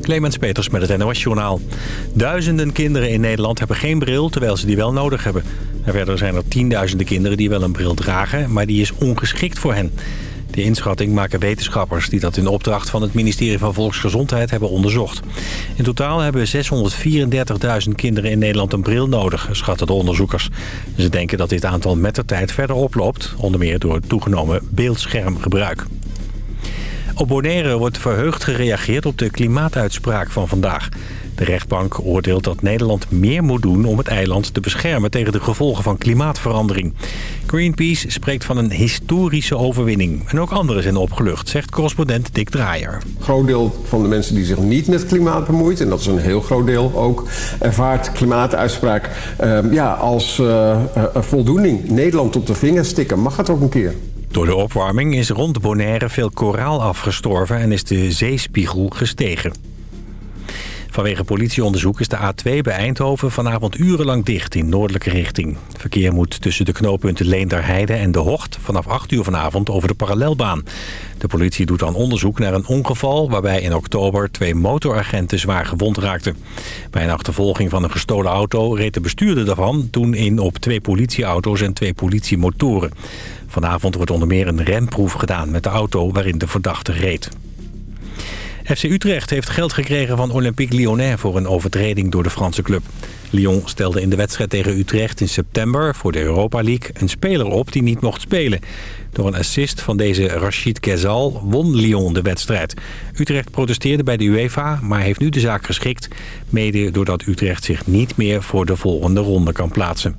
Clemens Peters met het NOS Journaal. Duizenden kinderen in Nederland hebben geen bril, terwijl ze die wel nodig hebben. En verder zijn er tienduizenden kinderen die wel een bril dragen, maar die is ongeschikt voor hen. De inschatting maken wetenschappers die dat in opdracht van het ministerie van Volksgezondheid hebben onderzocht. In totaal hebben 634.000 kinderen in Nederland een bril nodig, schatten de onderzoekers. Ze denken dat dit aantal met de tijd verder oploopt, onder meer door toegenomen beeldschermgebruik. Op Bonaire wordt verheugd gereageerd op de klimaatuitspraak van vandaag. De rechtbank oordeelt dat Nederland meer moet doen om het eiland te beschermen tegen de gevolgen van klimaatverandering. Greenpeace spreekt van een historische overwinning. En ook anderen zijn opgelucht, zegt correspondent Dick Draaier. Een groot deel van de mensen die zich niet met klimaat bemoeit... en dat is een heel groot deel ook... ervaart klimaatuitspraak uh, ja, als uh, voldoening. Nederland op de vinger stikken, mag het ook een keer. Door de opwarming is rond Bonaire veel koraal afgestorven en is de zeespiegel gestegen. Vanwege politieonderzoek is de A2 bij Eindhoven vanavond urenlang dicht in noordelijke richting. Verkeer moet tussen de knooppunten Leenderheide en De Hocht vanaf 8 uur vanavond over de parallelbaan. De politie doet dan onderzoek naar een ongeval waarbij in oktober twee motoragenten zwaar gewond raakten. Bij een achtervolging van een gestolen auto reed de bestuurder daarvan toen in op twee politieauto's en twee politiemotoren. Vanavond wordt onder meer een remproef gedaan met de auto waarin de verdachte reed. FC Utrecht heeft geld gekregen van Olympique Lyonnais voor een overtreding door de Franse club. Lyon stelde in de wedstrijd tegen Utrecht in september voor de Europa League een speler op die niet mocht spelen. Door een assist van deze Rachid Kezal won Lyon de wedstrijd. Utrecht protesteerde bij de UEFA, maar heeft nu de zaak geschikt. Mede doordat Utrecht zich niet meer voor de volgende ronde kan plaatsen.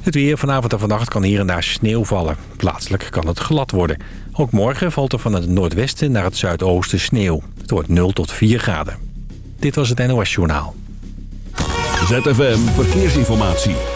Het weer vanavond en vannacht kan hier en daar sneeuw vallen. Plaatselijk kan het glad worden. Ook morgen valt er van het noordwesten naar het zuidoosten sneeuw. Het wordt 0 tot 4 graden. Dit was het NOS Journaal. ZFM Verkeersinformatie.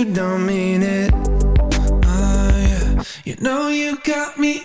you don't mean it. Oh, yeah. You know you got me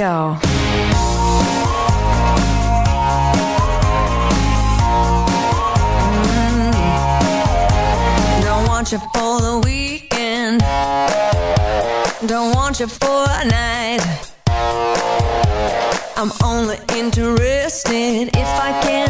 Go. Mm-hmm. Don't want you for the weekend. Don't want you for a night. I'm only interested if I can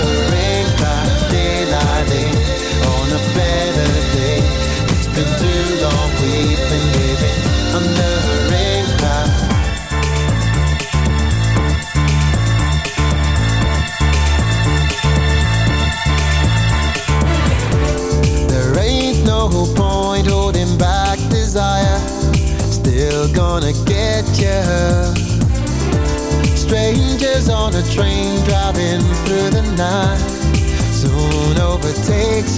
We've under rain. There ain't no point holding back desire. Still gonna get. Strangers on a train driving through the night soon overtakes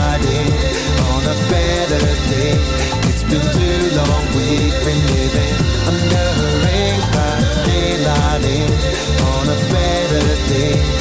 started on a better day. It's been too long, we've been living under a rain by daylight on a better day.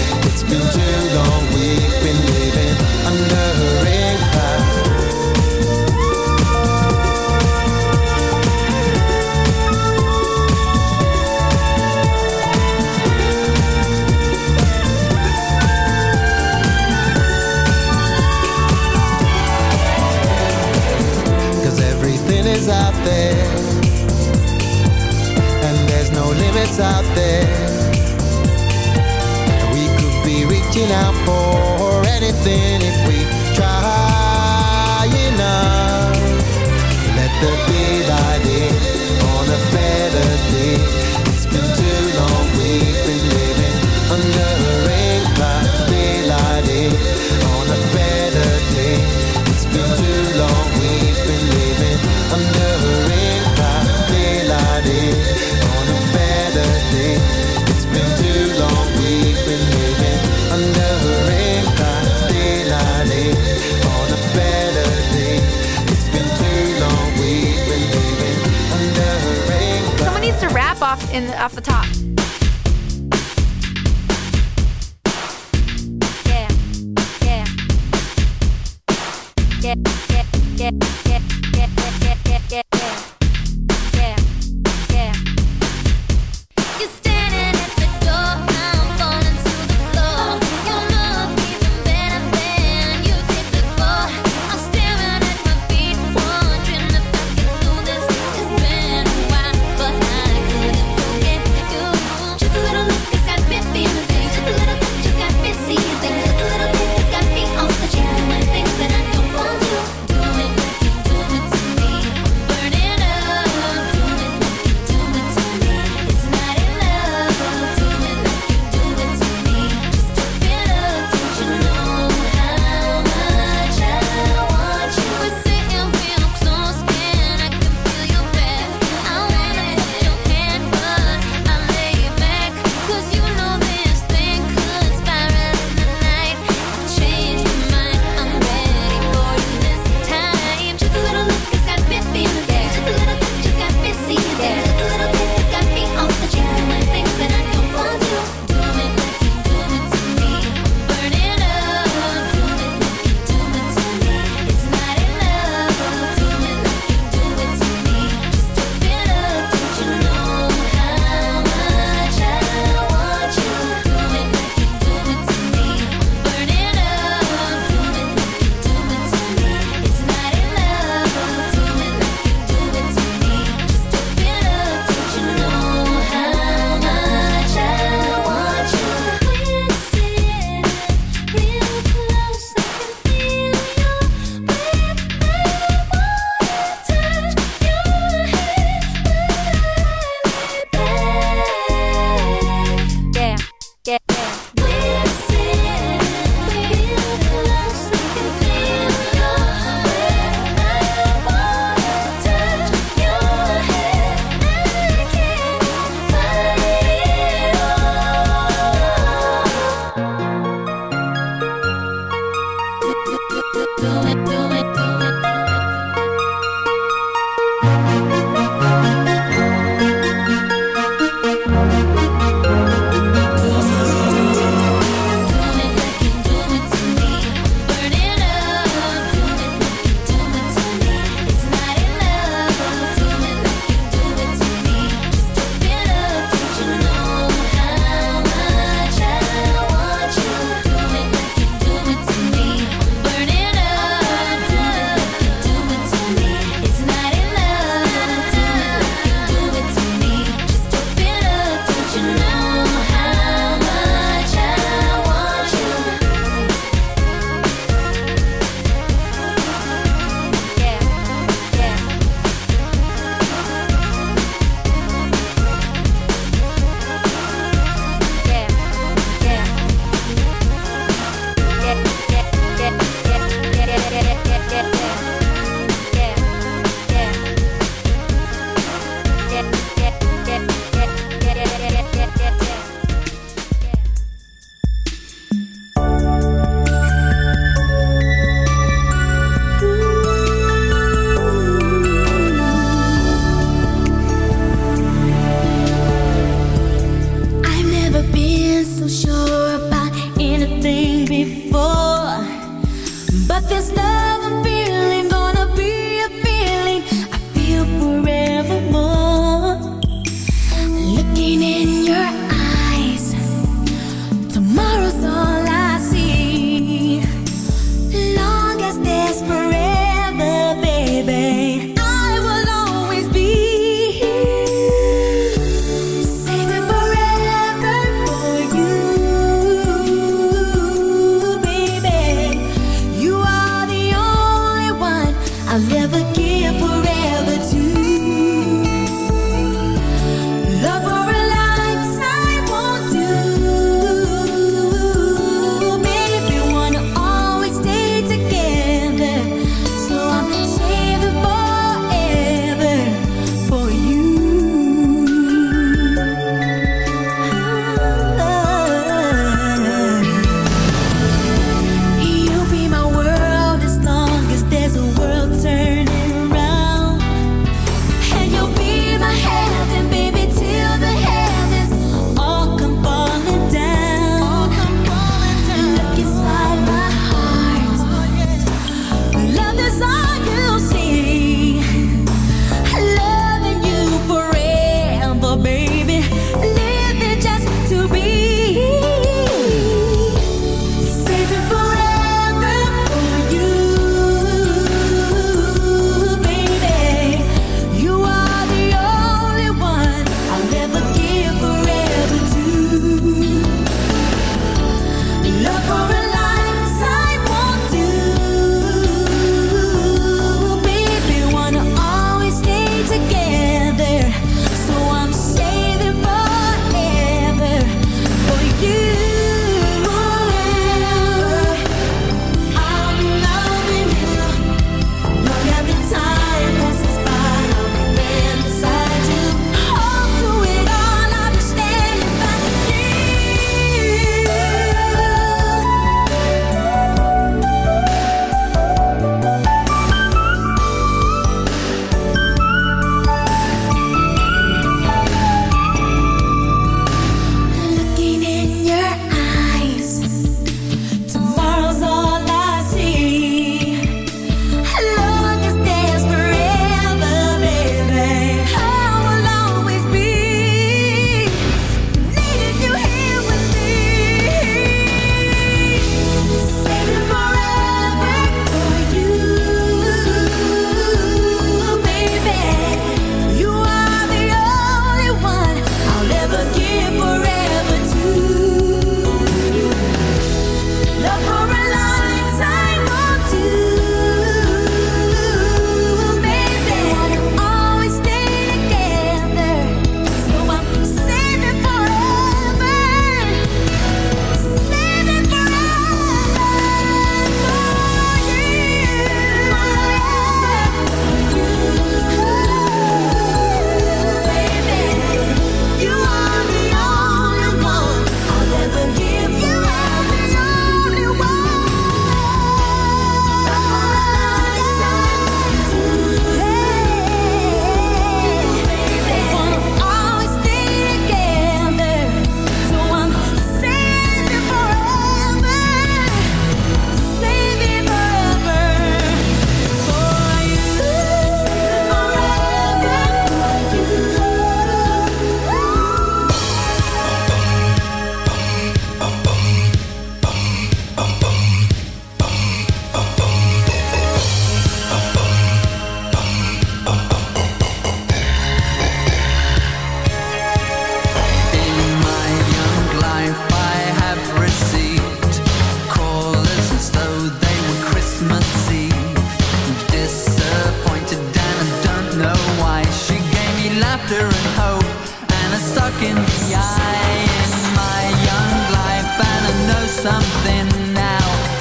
Something now.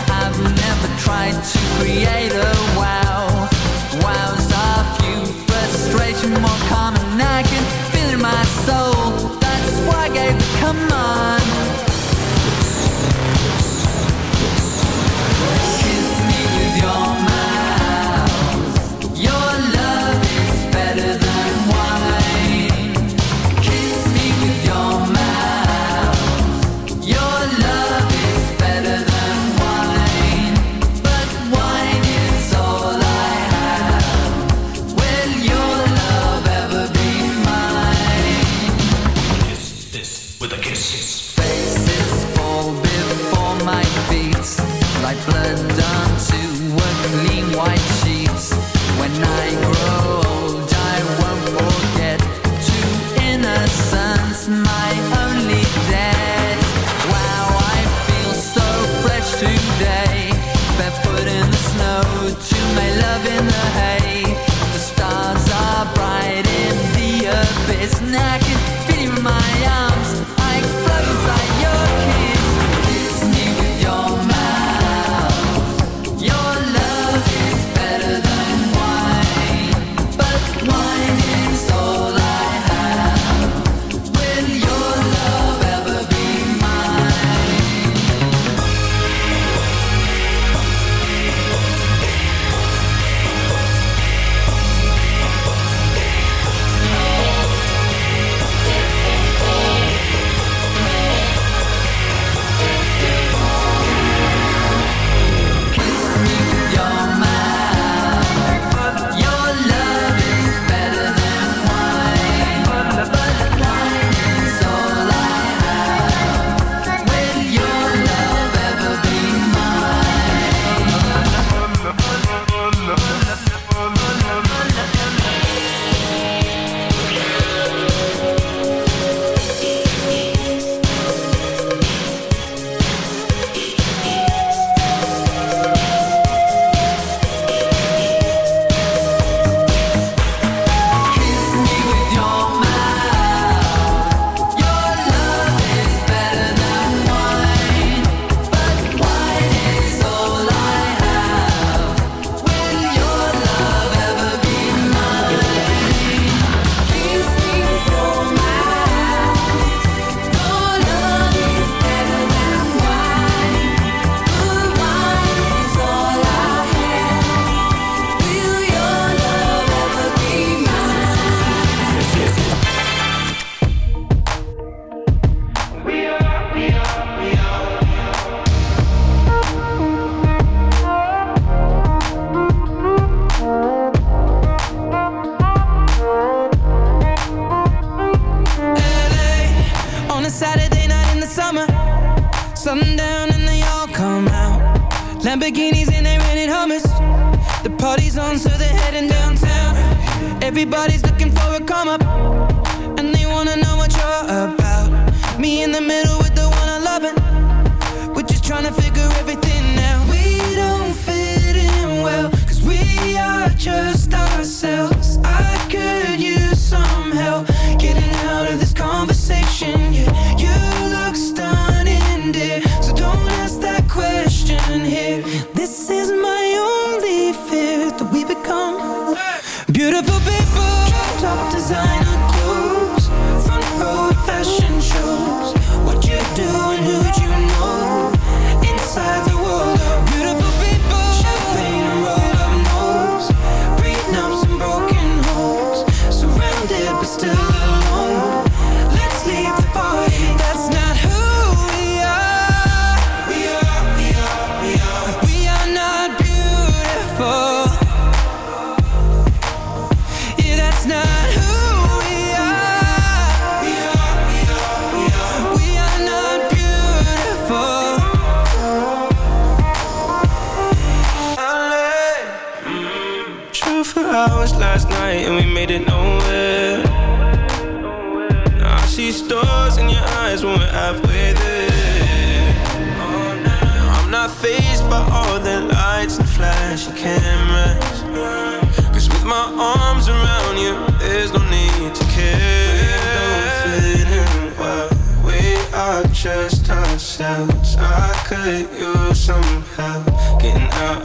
I've never tried to create a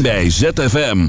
Bij ZFM.